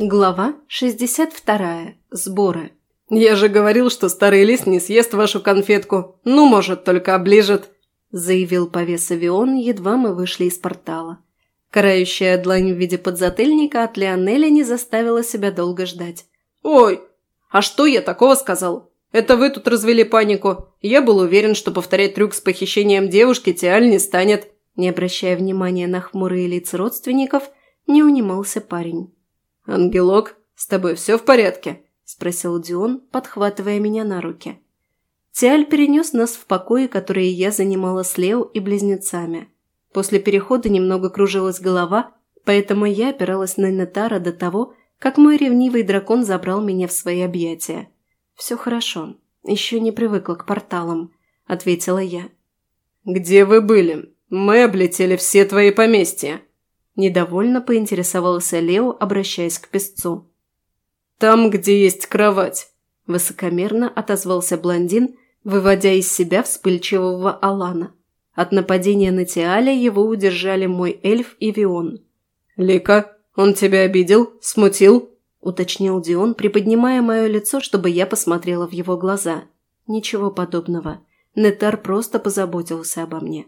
Глава 62. Сборы. «Я же говорил, что старый лис не съест вашу конфетку. Ну, может, только оближет», – заявил повес Авион, едва мы вышли из портала. Карающая длань в виде подзатыльника от Леонеля не заставила себя долго ждать. «Ой, а что я такого сказал? Это вы тут развели панику. Я был уверен, что повторять трюк с похищением девушки Тиаль не станет». Не обращая внимания на хмурые лица родственников, не унимался парень. «Ангелок, с тобой все в порядке?» – спросил Дион, подхватывая меня на руки. Тиаль перенес нас в покои, которые я занимала с Лео и близнецами. После перехода немного кружилась голова, поэтому я опиралась на Нетара до того, как мой ревнивый дракон забрал меня в свои объятия. «Все хорошо. Еще не привыкла к порталам», – ответила я. «Где вы были? Мы облетели все твои поместья», Недовольно поинтересовался Лео, обращаясь к песцу. «Там, где есть кровать», – высокомерно отозвался блондин, выводя из себя вспыльчивого Алана. От нападения на Тиаля его удержали мой эльф и Вион. «Лика, он тебя обидел? Смутил?» – уточнил Дион, приподнимая мое лицо, чтобы я посмотрела в его глаза. «Ничего подобного. Нетар просто позаботился обо мне».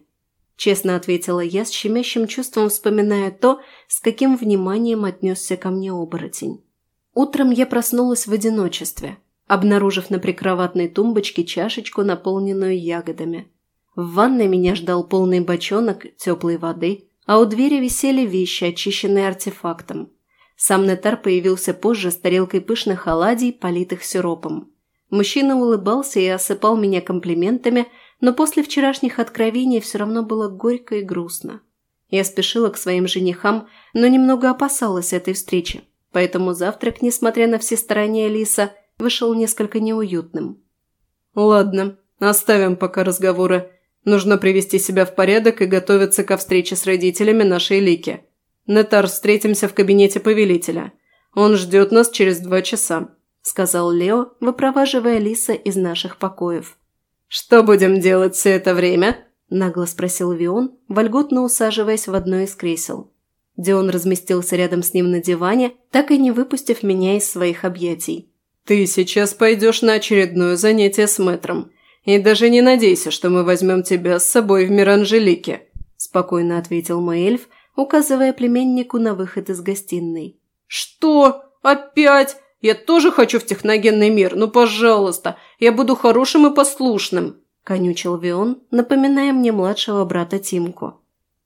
Честно ответила я с щемящим чувством, вспоминая то, с каким вниманием отнесся ко мне оборотень. Утром я проснулась в одиночестве, обнаружив на прикроватной тумбочке чашечку, наполненную ягодами. В ванной меня ждал полный бочонок теплой воды, а у двери висели вещи, очищенные артефактом. Сам Нетар появился позже с тарелкой пышных оладий, политых сиропом. Мужчина улыбался и осыпал меня комплиментами – но после вчерашних откровений все равно было горько и грустно. Я спешила к своим женихам, но немного опасалась этой встречи, поэтому завтрак, несмотря на все старания Лиса, вышел несколько неуютным. «Ладно, оставим пока разговоры. Нужно привести себя в порядок и готовиться ко встрече с родителями нашей Лики. Нетар, встретимся в кабинете повелителя. Он ждет нас через два часа», – сказал Лео, выпроваживая Лиса из наших покоев. «Что будем делать все это время?» – нагло спросил Вион, вольготно усаживаясь в одно из кресел. Дион разместился рядом с ним на диване, так и не выпустив меня из своих объятий. «Ты сейчас пойдешь на очередное занятие с мэтром. И даже не надейся, что мы возьмем тебя с собой в мир Анжелики», – спокойно ответил мой эльф, указывая племеннику на выход из гостиной. «Что? Опять? Я тоже хочу в техногенный мир, ну, пожалуйста, я буду хорошим и послушным», – конючил Вион, напоминая мне младшего брата Тимку.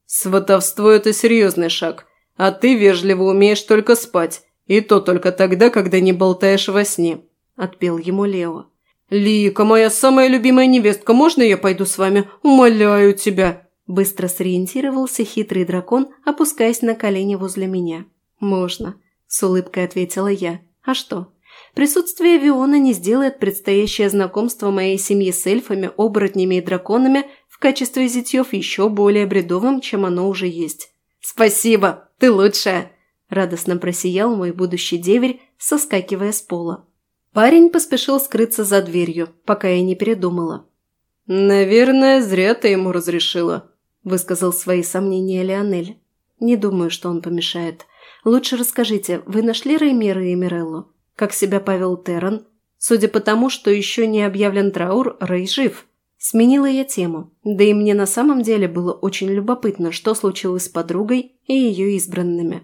«Сватовство – это серьезный шаг, а ты вежливо умеешь только спать, и то только тогда, когда не болтаешь во сне», – отпел ему Лео. «Лика, моя самая любимая невестка, можно я пойду с вами? Умоляю тебя!» Быстро сориентировался хитрый дракон, опускаясь на колени возле меня. «Можно», – с улыбкой ответила я. А что? Присутствие Виона не сделает предстоящее знакомство моей семьи с эльфами, оборотнями и драконами в качестве зятьев еще более бредовым, чем оно уже есть. «Спасибо! Ты лучшая!» – радостно просиял мой будущий деверь, соскакивая с пола. Парень поспешил скрыться за дверью, пока я не передумала. «Наверное, зря ты ему разрешила», – высказал свои сомнения Леонель. «Не думаю, что он помешает. Лучше расскажите, вы нашли Реймера и Миреллу? Как себя повел Террен? Судя по тому, что еще не объявлен траур, Рей жив. Сменила я тему, да и мне на самом деле было очень любопытно, что случилось с подругой и ее избранными.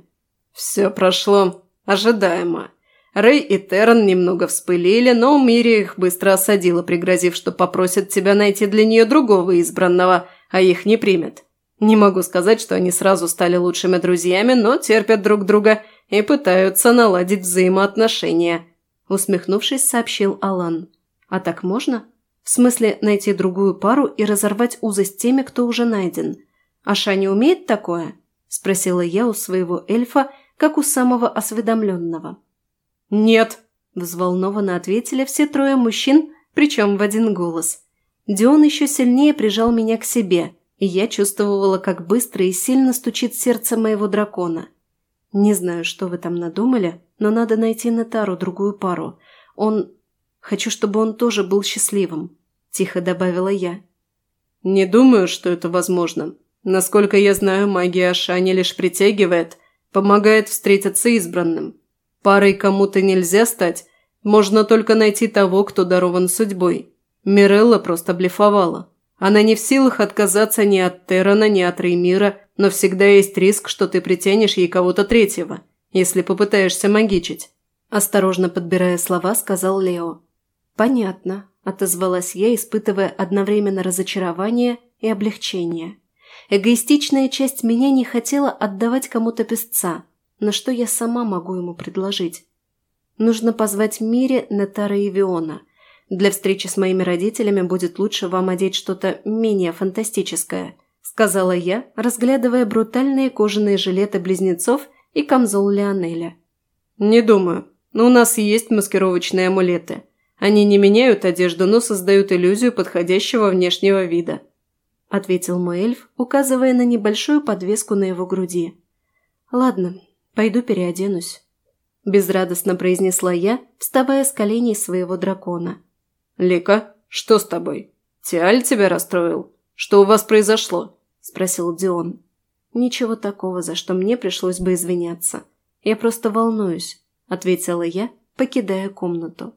Все прошло ожидаемо. Рэй и Террен немного вспылили, но Мири их быстро осадила, пригрозив, что попросит тебя найти для нее другого избранного, а их не примет. Не могу сказать, что они сразу стали лучшими друзьями, но терпят друг друга и пытаются наладить взаимоотношения», – усмехнувшись, сообщил Алан. «А так можно? В смысле найти другую пару и разорвать узы с теми, кто уже найден? А Шани умеет такое?» – спросила я у своего эльфа, как у самого осведомленного. «Нет», – взволнованно ответили все трое мужчин, причем в один голос. Дион еще сильнее прижал меня к себе – и я чувствовала, как быстро и сильно стучит сердце моего дракона. Не знаю, что вы там надумали, но надо найти Нетару другую пару. Он... Хочу, чтобы он тоже был счастливым», – тихо добавила я. «Не думаю, что это возможно. Насколько я знаю, магия Ашани лишь притягивает, помогает встретиться избранным. Парой кому-то нельзя стать, можно только найти того, кто дарован судьбой. Мирелла просто блефовала. Она не в силах отказаться ни от Террана, ни от Реймира, но всегда есть риск, что ты притянешь ей кого-то третьего, если попытаешься магичить. Осторожно подбирая слова, сказал Лео. «Понятно», – отозвалась я, испытывая одновременно разочарование и облегчение. Эгоистичная часть меня не хотела отдавать кому-то песца, но что я сама могу ему предложить? Нужно позвать Мире, Нетара и Виона. Для встречи с моими родителями будет лучше вам одеть что-то менее фантастическое, сказала я, разглядывая брутальные кожаные жилеты близнецов и камзол Леонеля. «Не думаю. Но у нас есть маскировочные амулеты. Они не меняют одежду, но создают иллюзию подходящего внешнего вида», – ответил мой эльф, указывая на небольшую подвеску на его груди. «Ладно, пойду переоденусь». – безрадостно произнесла я, вставая с коленей своего дракона. «Лика, что с тобой? Тиаль тебя расстроил? Что у вас произошло?» – спросил Дион. «Ничего такого, за что мне пришлось бы извиняться. Я просто волнуюсь», – ответила я, покидая комнату.